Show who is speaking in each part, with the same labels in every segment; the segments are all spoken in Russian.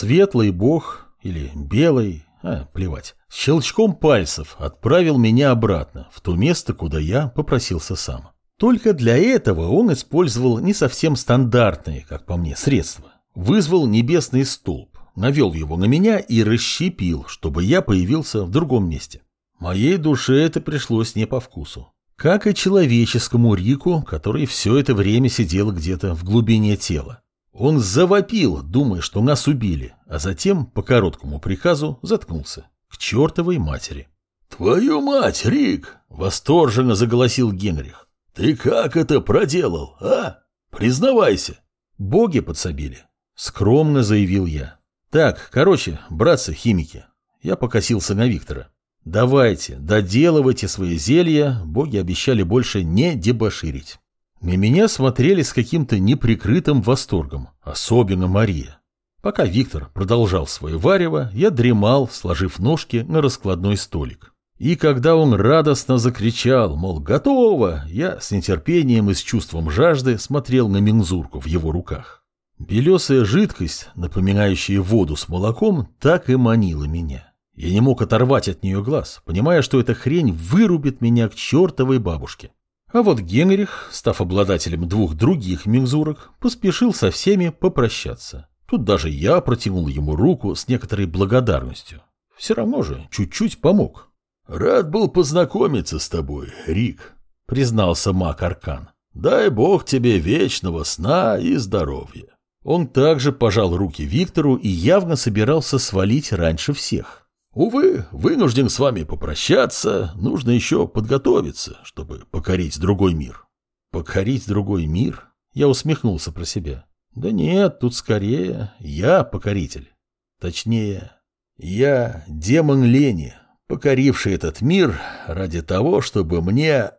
Speaker 1: Светлый бог или белый, а, плевать, щелчком пальцев отправил меня обратно, в то место, куда я попросился сам. Только для этого он использовал не совсем стандартные, как по мне, средства. Вызвал небесный столб, навел его на меня и расщепил, чтобы я появился в другом месте. Моей душе это пришлось не по вкусу. Как и человеческому Рику, который все это время сидел где-то в глубине тела. Он завопил, думая, что нас убили, а затем, по короткому приказу, заткнулся. К чертовой матери.
Speaker 2: «Твою мать, Рик!» — восторженно заголосил Генрих. «Ты как это проделал, а? Признавайся!»
Speaker 1: «Боги подсобили», — скромно заявил я. «Так, короче, братцы-химики». Я покосился на Виктора. Давайте, доделывайте свои зелья, боги обещали больше не дебоширить. На меня смотрели с каким-то неприкрытым восторгом, особенно Мария. Пока Виктор продолжал свое варево, я дремал, сложив ножки на раскладной столик. И когда он радостно закричал, мол, готово, я с нетерпением и с чувством жажды смотрел на мензурку в его руках. Белесая жидкость, напоминающая воду с молоком, так и манила меня. Я не мог оторвать от нее глаз, понимая, что эта хрень вырубит меня к чертовой бабушке. А вот Генрих, став обладателем двух других мензурок, поспешил со всеми попрощаться. Тут даже я протянул ему руку с некоторой благодарностью. Все равно же чуть-чуть помог.
Speaker 2: «Рад был познакомиться с тобой, Рик», — признался маг Аркан. «Дай бог тебе вечного сна и здоровья».
Speaker 1: Он также пожал руки Виктору и явно собирался свалить раньше всех.
Speaker 2: Увы, вынужден с вами попрощаться, нужно еще подготовиться, чтобы покорить другой мир.
Speaker 1: Покорить другой мир? Я усмехнулся про себя. Да нет, тут скорее я покоритель. Точнее, я демон лени, покоривший этот мир ради того, чтобы мне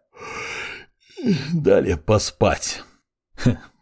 Speaker 1: дали поспать.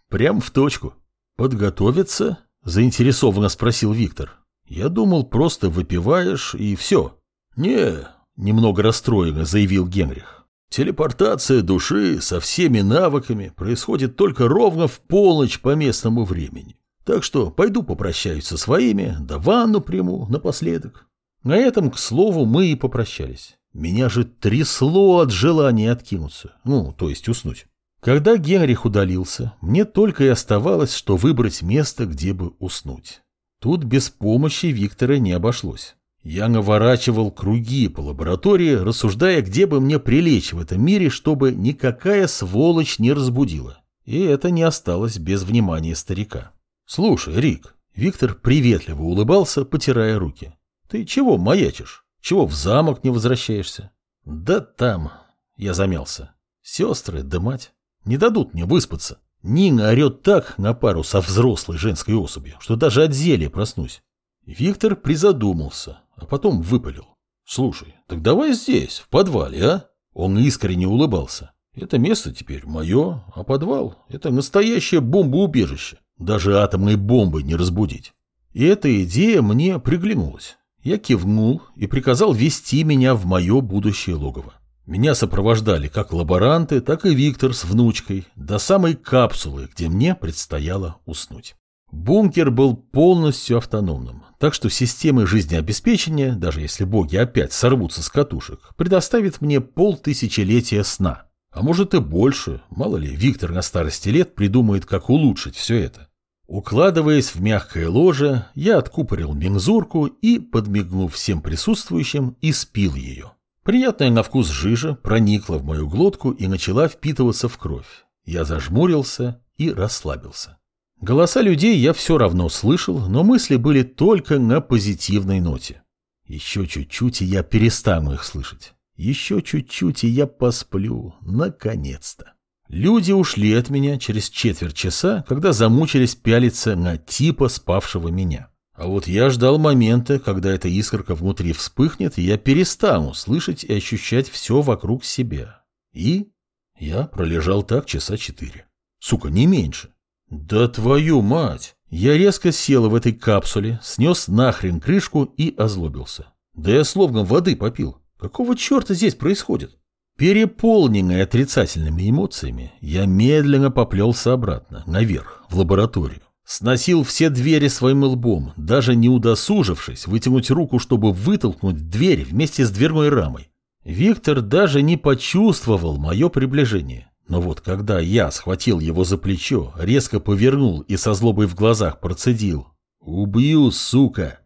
Speaker 1: Прям в точку. Подготовиться? Заинтересованно спросил Виктор. Я думал, просто выпиваешь и все.
Speaker 2: Не, немного расстроенно заявил Генрих. Телепортация души со всеми навыками происходит только ровно в полночь по местному времени. Так что пойду попрощаюсь со своими, да ванну приму напоследок.
Speaker 1: На этом, к слову, мы и попрощались. Меня же трясло от желания откинуться, ну, то есть уснуть. Когда Генрих удалился, мне только и оставалось, что выбрать место, где бы уснуть. Тут без помощи Виктора не обошлось. Я наворачивал круги по лаборатории, рассуждая, где бы мне прилечь в этом мире, чтобы никакая сволочь не разбудила. И это не осталось без внимания старика. «Слушай, Рик», — Виктор приветливо улыбался, потирая руки. «Ты чего маячишь? Чего в замок не возвращаешься?» «Да там...» — я замялся. «Сестры да мать не дадут мне выспаться». Нина орет так на пару со взрослой женской особью, что даже от зелья проснусь. Виктор призадумался, а потом выпалил. «Слушай, так давай здесь, в подвале, а?» Он искренне улыбался. «Это место теперь мое, а подвал — это настоящее бомбоубежище. Даже атомной бомбой не разбудить». И эта идея мне приглянулась. Я кивнул и приказал вести меня в мое будущее логово. Меня сопровождали как лаборанты, так и Виктор с внучкой до самой капсулы, где мне предстояло уснуть. Бункер был полностью автономным, так что системы жизнеобеспечения, даже если боги опять сорвутся с катушек, предоставит мне полтысячелетия сна. А может и больше, мало ли, Виктор на старости лет придумает, как улучшить все это. Укладываясь в мягкое ложе, я откупорил мензурку и, подмигнув всем присутствующим, испил ее. Приятная на вкус жижа проникла в мою глотку и начала впитываться в кровь. Я зажмурился и расслабился. Голоса людей я все равно слышал, но мысли были только на позитивной ноте. Еще чуть-чуть, и я перестану их слышать. Еще чуть-чуть, и я посплю. Наконец-то. Люди ушли от меня через четверть часа, когда замучились пялиться на типа спавшего меня. А вот я ждал момента, когда эта искорка внутри вспыхнет, и я перестану слышать и ощущать все вокруг себя. И я пролежал так часа четыре. Сука, не меньше. Да твою мать! Я резко сел в этой капсуле, снес нахрен крышку и озлобился. Да я словно воды попил. Какого черта здесь происходит? Переполненный отрицательными эмоциями, я медленно поплелся обратно, наверх, в лабораторию. Сносил все двери своим лбом, даже не удосужившись вытянуть руку, чтобы вытолкнуть дверь вместе с дверной рамой. Виктор даже не почувствовал мое приближение. Но вот когда я схватил его за плечо, резко повернул и со злобой в глазах процедил «Убью, сука!»,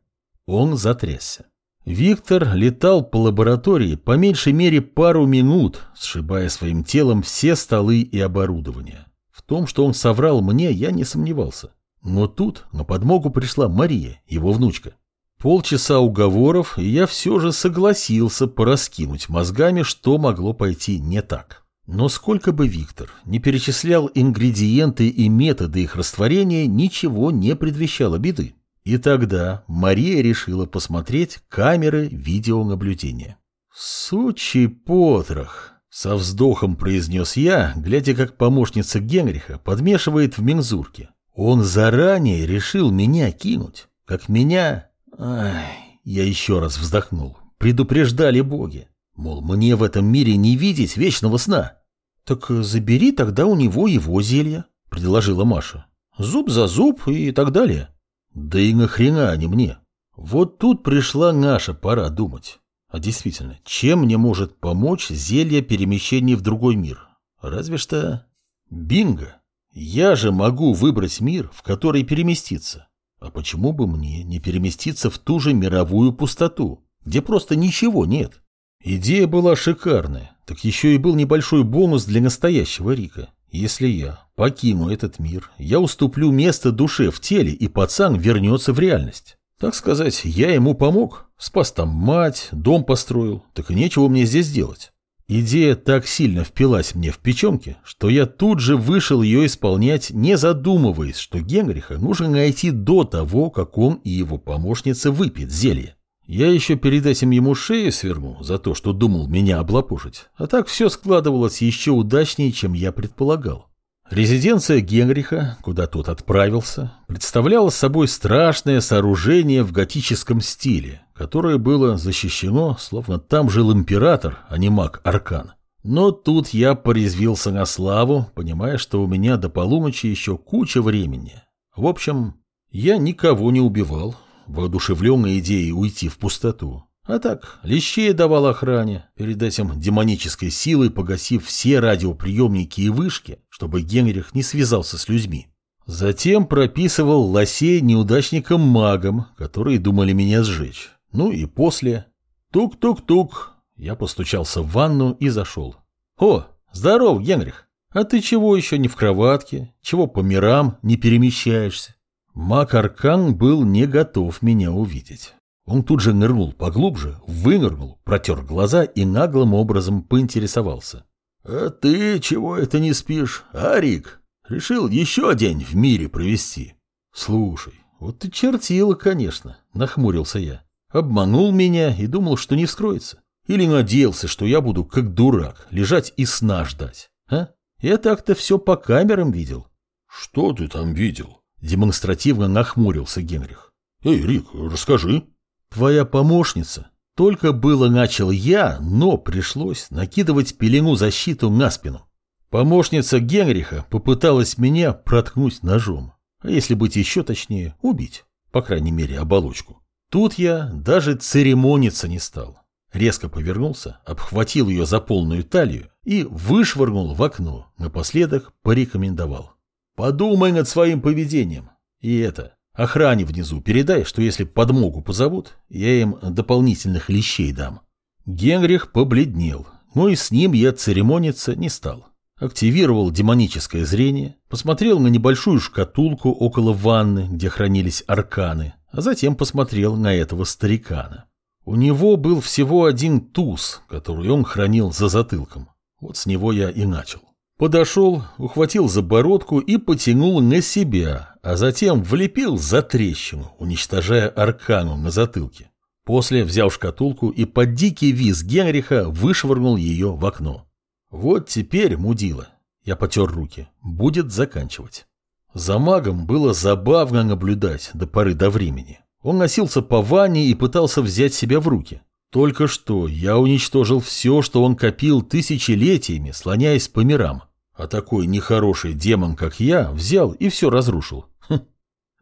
Speaker 1: он затрясся. Виктор летал по лаборатории по меньшей мере пару минут, сшибая своим телом все столы и оборудование. В том, что он соврал мне, я не сомневался. Но тут на подмогу пришла Мария, его внучка. Полчаса уговоров, и я все же согласился пораскинуть мозгами, что могло пойти не так. Но сколько бы Виктор не перечислял ингредиенты и методы их растворения, ничего не предвещало беды. И тогда Мария решила посмотреть камеры видеонаблюдения. «Сучий потрох!» — со вздохом произнес я, глядя, как помощница Генриха подмешивает в мензурке. «Он заранее решил меня кинуть, как меня...» Ай, я еще раз вздохнул. Предупреждали боги. Мол, мне в этом мире не видеть вечного сна. «Так забери тогда у него его зелье», — предложила Маша. «Зуб за зуб и так далее». Да и нахрена они мне? Вот тут пришла наша пора думать. А действительно, чем мне может помочь зелье перемещения в другой мир? Разве что... Бинго! Я же могу выбрать мир, в который переместиться. А почему бы мне не переместиться в ту же мировую пустоту, где просто ничего нет? Идея была шикарная, так еще и был небольшой бонус для настоящего Рика. Если я покину этот мир, я уступлю место душе в теле, и пацан вернется в реальность. Так сказать, я ему помог, спас там мать, дом построил, так и нечего мне здесь делать. Идея так сильно впилась мне в печенки, что я тут же вышел ее исполнять, не задумываясь, что Генриха нужно найти до того, как он и его помощница выпьют зелье. Я еще перед этим ему шею свернул за то, что думал меня облапошить. А так все складывалось еще удачнее, чем я предполагал. Резиденция Генриха, куда тот отправился, представляла собой страшное сооружение в готическом стиле, которое было защищено, словно там жил император, а не маг Аркан. Но тут я порезвился на славу, понимая, что у меня до полуночи еще куча времени. В общем, я никого не убивал, воодушевленной идеей уйти в пустоту. А так, лещей давал охране, перед этим демонической силой погасив все радиоприемники и вышки, чтобы Генрих не связался с людьми. Затем прописывал лосей неудачникам-магам, которые думали меня сжечь. Ну и после... Тук-тук-тук. Я постучался в ванну и зашел. О, здоров, Генрих. А ты чего еще не в кроватке? Чего по мирам не перемещаешься? Мак Аркан был не готов меня увидеть. Он тут же нырнул поглубже, вынырнул, протер глаза и наглым образом поинтересовался. «А ты чего это не спишь, Арик? Решил еще день в мире провести?» «Слушай, вот ты чертила, конечно», — нахмурился я. «Обманул меня и думал, что не вскроется. Или надеялся, что я буду, как дурак, лежать и сна ждать. А? Я так-то все по камерам видел».
Speaker 2: «Что ты там видел?»
Speaker 1: Демонстративно нахмурился Генрих.
Speaker 2: «Эй, Рик, расскажи».
Speaker 1: «Твоя помощница. Только было начал я, но пришлось накидывать пелену защиту на спину. Помощница Генриха попыталась меня проткнуть ножом. А если быть еще точнее, убить. По крайней мере, оболочку. Тут я даже церемониться не стал. Резко повернулся, обхватил ее за полную талию и вышвырнул в окно, напоследок порекомендовал. Подумай над своим поведением. И это, охране внизу передай, что если подмогу позовут, я им дополнительных лещей дам. Генрих побледнел, но и с ним я церемониться не стал. Активировал демоническое зрение, посмотрел на небольшую шкатулку около ванны, где хранились арканы, а затем посмотрел на этого старикана. У него был всего один туз, который он хранил за затылком. Вот с него я и начал. Подошел, ухватил за бородку и потянул на себя, а затем влепил за трещину, уничтожая аркану на затылке. После взял шкатулку и под дикий виз Генриха вышвырнул ее в окно. Вот теперь, мудила, я потер руки, будет заканчивать. За магом было забавно наблюдать до поры до времени. Он носился по ванне и пытался взять себя в руки. Только что я уничтожил все, что он копил тысячелетиями, слоняясь по мирам. А такой нехороший демон, как я, взял и все разрушил. Хм.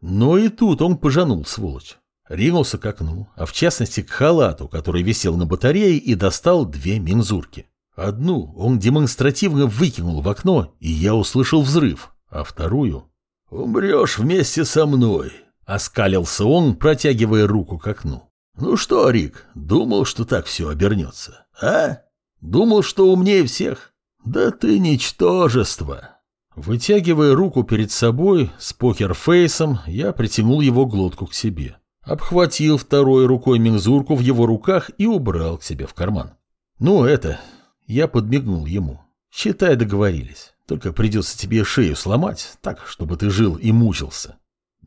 Speaker 1: Но и тут он пожанул, сволочь. Ринулся к окну, а в частности к халату, который висел на батарее, и достал две мензурки. Одну он демонстративно выкинул в окно, и я услышал взрыв, а вторую...
Speaker 2: «Умрешь вместе со мной», — оскалился он, протягивая руку к окну. «Ну что, Рик, думал, что так все обернется, а? Думал, что умнее всех? Да ты ничтожество!»
Speaker 1: Вытягивая руку перед собой с покерфейсом, я притянул его глотку к себе. Обхватил второй рукой мензурку в его руках и убрал к себе в карман. «Ну, это, я подмигнул ему. «Считай, договорились. Только придется тебе шею сломать, так, чтобы ты жил и мучился».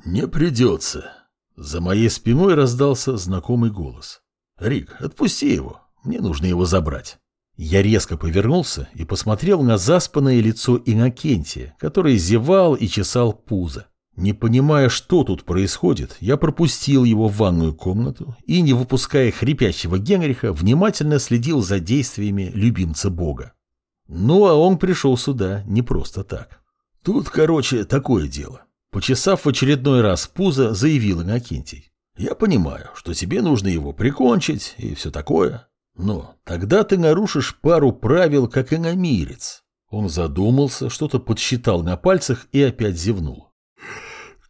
Speaker 2: «Не придется». За моей спиной раздался знакомый голос. «Рик, отпусти его. Мне нужно его забрать».
Speaker 1: Я резко повернулся и посмотрел на заспанное лицо Иннокентия, который зевал и чесал пузо. Не понимая, что тут происходит, я пропустил его в ванную комнату и, не выпуская хрипящего Генриха, внимательно следил за действиями любимца бога. Ну, а он пришел сюда не просто так.
Speaker 2: Тут, короче, такое дело.
Speaker 1: Почесав в очередной раз пузо, заявил Иннокентий.
Speaker 2: Я понимаю, что тебе нужно его прикончить и все такое, но тогда ты нарушишь пару правил, как иномирец.
Speaker 1: Он задумался, что-то подсчитал на пальцах и опять зевнул.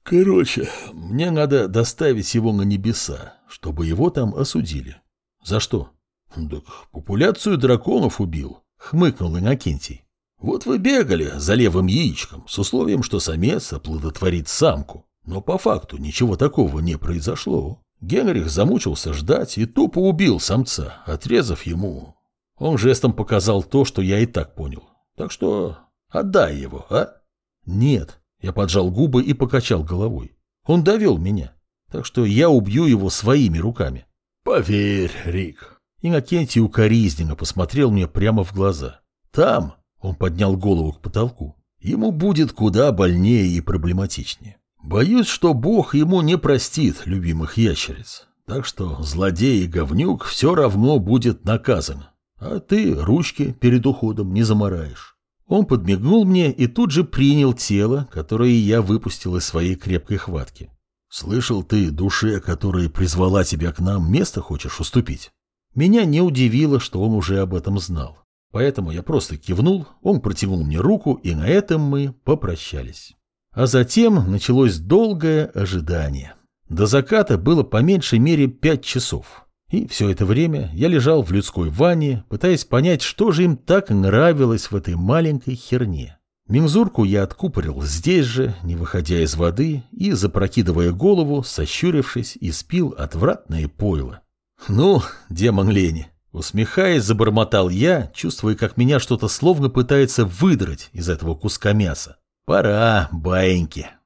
Speaker 2: Короче, мне надо доставить его на небеса, чтобы его там осудили.
Speaker 1: За что?
Speaker 2: Так популяцию драконов убил, хмыкнул Иннокентий. Вот вы бегали за левым яичком с условием, что самец оплодотворит самку. Но по факту ничего такого не произошло. Генрих замучился ждать и тупо убил самца, отрезав ему.
Speaker 1: Он жестом показал то, что я и так понял. Так что отдай его, а?
Speaker 2: Нет, я поджал губы и покачал головой. Он довел меня, так что я убью его своими руками.
Speaker 1: Поверь, Рик. Иннокентий укоризненно посмотрел мне прямо в глаза. Там, он поднял голову к потолку, ему будет куда больнее и проблематичнее. Боюсь, что Бог ему не простит любимых ящериц. Так что злодей и говнюк все равно будет наказан. А ты ручки перед уходом не замораешь. Он подмигнул мне и тут же принял тело, которое я выпустил из своей крепкой хватки. «Слышал ты, душе, которая призвала тебя к нам, место хочешь уступить?» Меня не удивило, что он уже об этом знал. Поэтому я просто кивнул, он протянул мне руку, и на этом мы попрощались. А затем началось долгое ожидание. До заката было по меньшей мере пять часов. И все это время я лежал в людской ванне, пытаясь понять, что же им так нравилось в этой маленькой херне. Мензурку я откупорил здесь же, не выходя из воды, и, запрокидывая голову, сощурившись, испил отвратное пойло. «Ну, демон лени!» Усмехаясь, забормотал я, чувствуя, как меня что-то словно пытается выдрать из этого куска мяса. «Пора, баиньки!»